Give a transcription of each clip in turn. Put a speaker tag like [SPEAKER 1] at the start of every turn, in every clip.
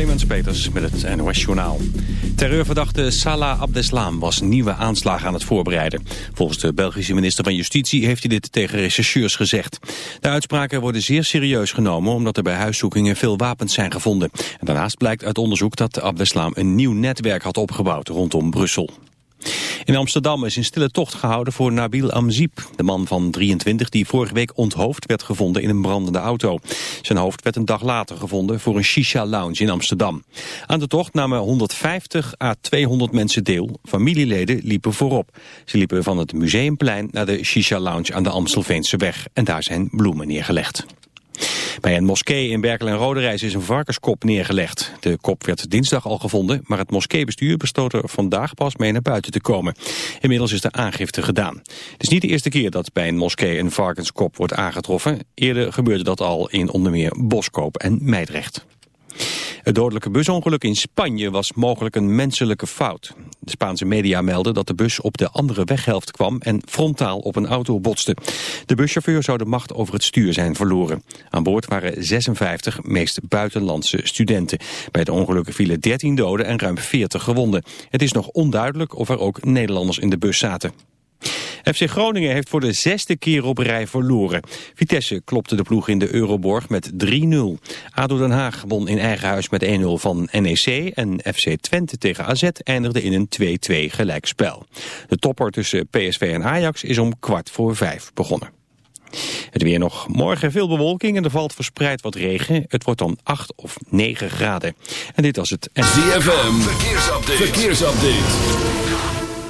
[SPEAKER 1] Clemens Peters met het NOS Journaal. Terreurverdachte Salah Abdeslam was nieuwe aanslagen aan het voorbereiden. Volgens de Belgische minister van Justitie heeft hij dit tegen rechercheurs gezegd. De uitspraken worden zeer serieus genomen omdat er bij huiszoekingen veel wapens zijn gevonden. En daarnaast blijkt uit onderzoek dat Abdeslam een nieuw netwerk had opgebouwd rondom Brussel. In Amsterdam is een stille tocht gehouden voor Nabil Amziep. De man van 23 die vorige week onthoofd werd gevonden in een brandende auto. Zijn hoofd werd een dag later gevonden voor een shisha-lounge in Amsterdam. Aan de tocht namen 150 à 200 mensen deel. Familieleden liepen voorop. Ze liepen van het Museumplein naar de shisha-lounge aan de Amstelveense weg. En daar zijn bloemen neergelegd. Bij een moskee in Berkel en Roderijs is een varkenskop neergelegd. De kop werd dinsdag al gevonden, maar het moskeebestuur besloot er vandaag pas mee naar buiten te komen. Inmiddels is de aangifte gedaan. Het is niet de eerste keer dat bij een moskee een varkenskop wordt aangetroffen. Eerder gebeurde dat al in onder meer Boskoop en Meidrecht. Het dodelijke busongeluk in Spanje was mogelijk een menselijke fout. De Spaanse media melden dat de bus op de andere weghelft kwam en frontaal op een auto botste. De buschauffeur zou de macht over het stuur zijn verloren. Aan boord waren 56 meest buitenlandse studenten. Bij de ongelukken vielen 13 doden en ruim 40 gewonden. Het is nog onduidelijk of er ook Nederlanders in de bus zaten. FC Groningen heeft voor de zesde keer op rij verloren. Vitesse klopte de ploeg in de Euroborg met 3-0. ADO Den Haag won in eigen huis met 1-0 van NEC... en FC Twente tegen AZ eindigde in een 2-2 gelijkspel. De topper tussen PSV en Ajax is om kwart voor vijf begonnen. Het weer nog morgen veel bewolking en er valt verspreid wat regen. Het wordt dan 8 of 9 graden. En dit was het...
[SPEAKER 2] ZFM, verkeersupdate. verkeersupdate.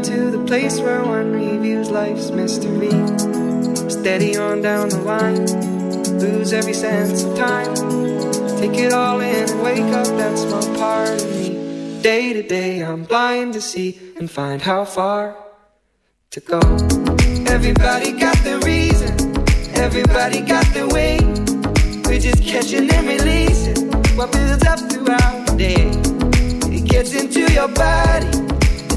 [SPEAKER 3] drive to the
[SPEAKER 4] place where one reviews life's mystery. Steady on down the line, lose every sense of time. Take it all in and wake up, that's my part of me. Day to day, I'm blind to see and find how far to go. Everybody got their reason, everybody got their way. We're just catching and releasing what builds up throughout the day. It gets into your body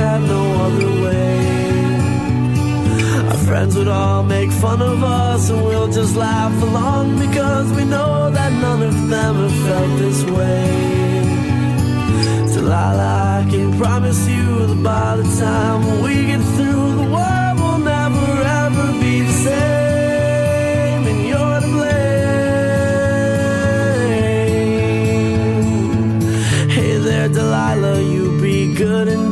[SPEAKER 5] had no other way. Our friends would all make fun of us, and we'll just laugh along because we know that none of them have felt this way. Delilah, I can promise you that by the time we get through, the world will never ever be the same, Delilah, you be good and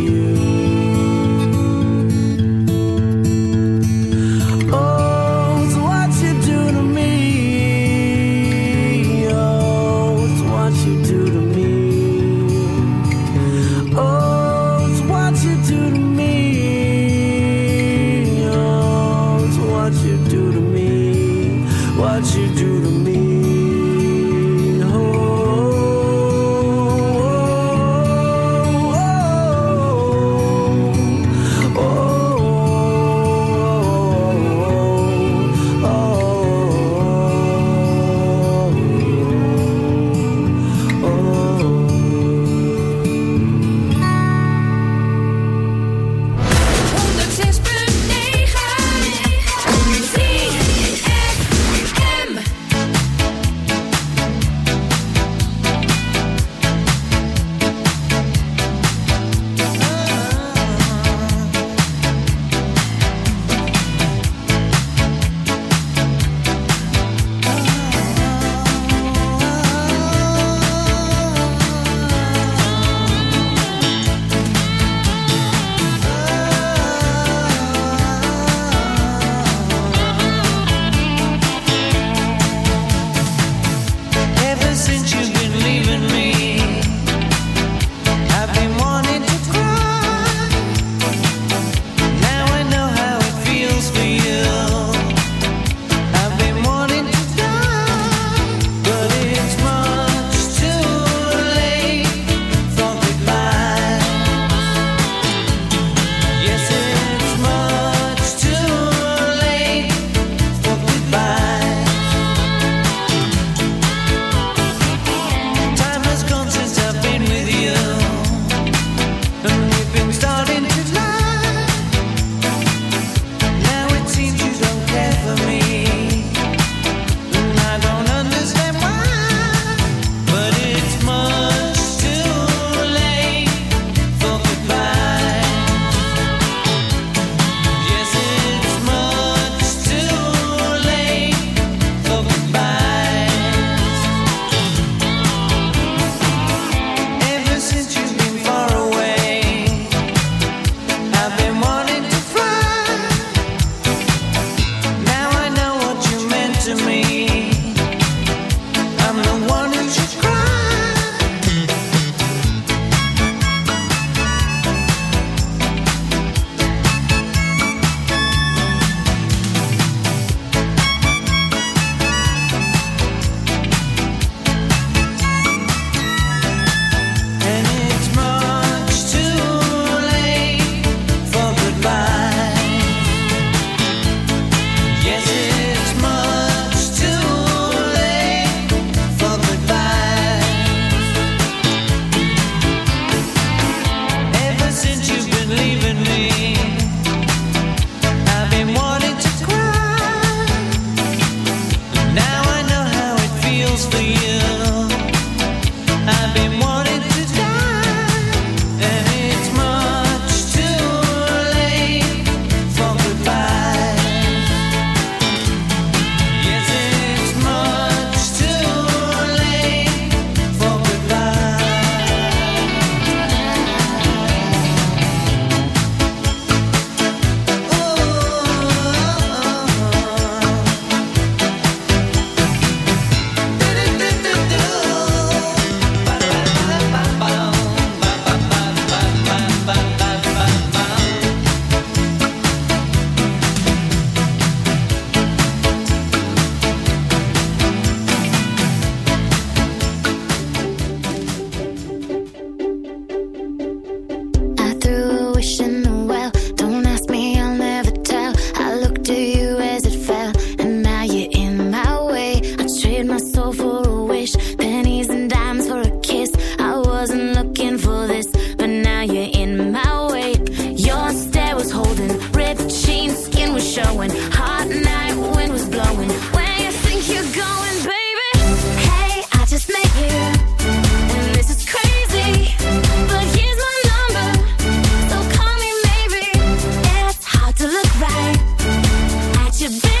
[SPEAKER 6] the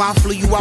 [SPEAKER 7] I
[SPEAKER 6] flew you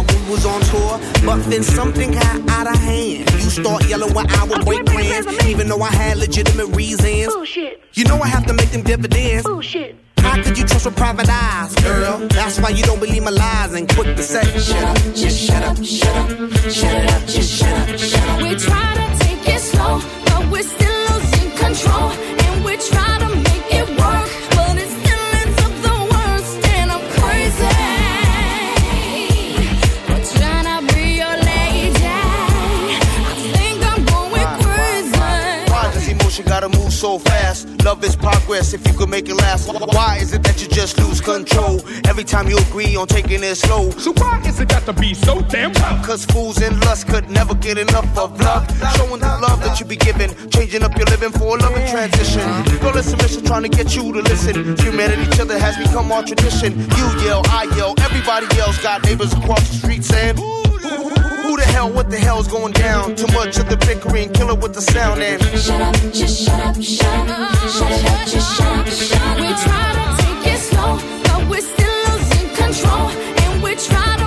[SPEAKER 3] time you agree on taking it slow? So why is it got to be so damn tough? Cause fools and lust could never get enough of love. Showing the love that you be giving, changing up your living for a loving transition. Girl, it's a mission trying to get you to listen. Humanity, each other has become our tradition. You yell, I yell, everybody yells. Got neighbors across the street saying, who the hell, what the hell's going down? Too much of the bickering, kill it with the sound and
[SPEAKER 6] Shut up, just shut up, shut up, shut up, just shut up, shut up. We try to take it slow, but we're still losing control, and we try to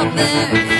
[SPEAKER 6] all there